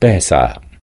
تاسعة